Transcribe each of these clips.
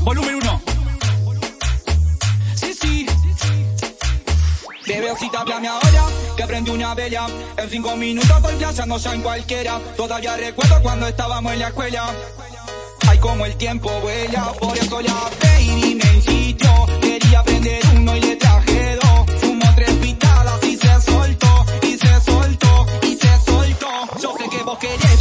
Volumen 1. Sí, sí. Bebecita, háblame ahora, que prendí una vela. En cinco minutos estoy flasheando ya en cualquiera. Todavía recuerdo cuando estábamos en la escuela. Ay, como el tiempo vuela, por eso la baby me insistió. Quería prender uno y le traje dos. Fumo tres pitadas y se soltó, y se soltó, y se soltó. Yo sé que vos querés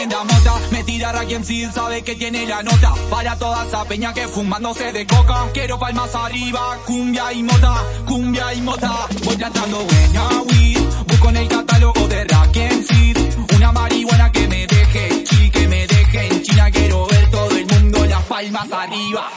Tremenda mota, me tira Rocky MCs, sabe que tiene la nota. Para toda esa peña que fumándose de coca. Quiero palmas arriba, cumbia y mota, cumbia y mota. Voy plantando buena weed, busco en el catálogo de Rocky MCs. Una marihuana que me deje chi, que me deje en China. Quiero ver todo el mundo las palmas arriba.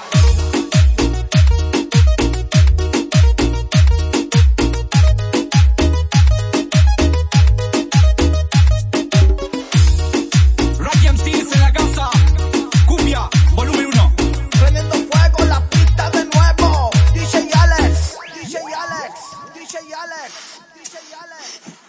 DJ Alex. DJ Alex.